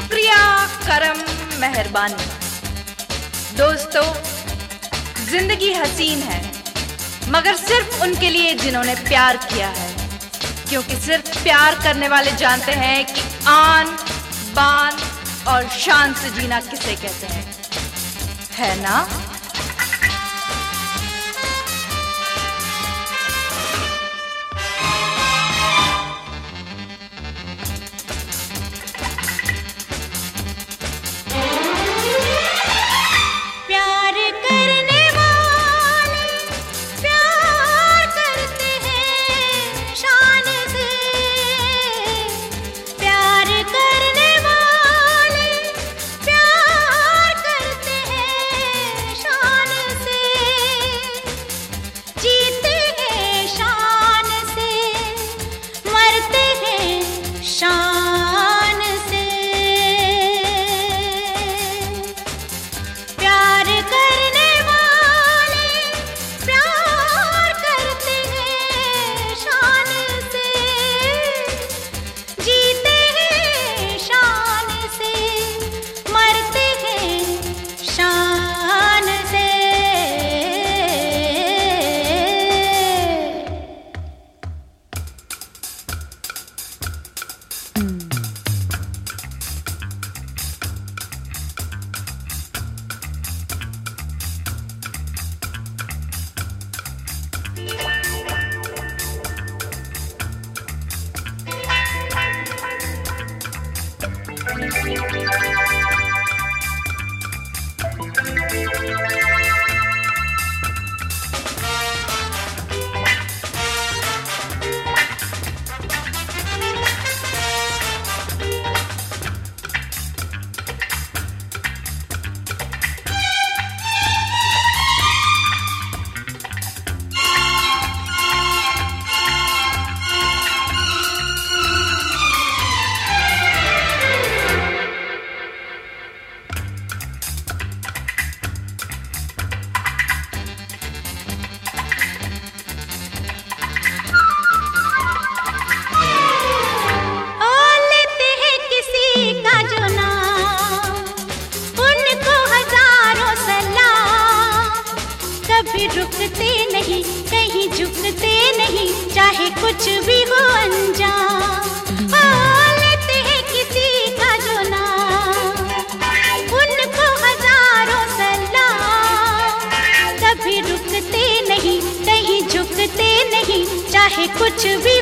शुक्रिया, करम मेहरबानी। दोस्तों, ज़िंदगी हसीन है, मगर सिर्फ़ उनके लिए जिन्होंने प्यार किया है, क्योंकि सिर्फ़ प्यार करने वाले जानते हैं कि आन, बान और शान से जीना किसे कहते हैं। है ना? रुकते नहीं, कहीं झुकते नहीं, चाहे कुछ भी हो अंजाम। कभी रुकते नहीं झुकते नहीं, चाहे कुछ भी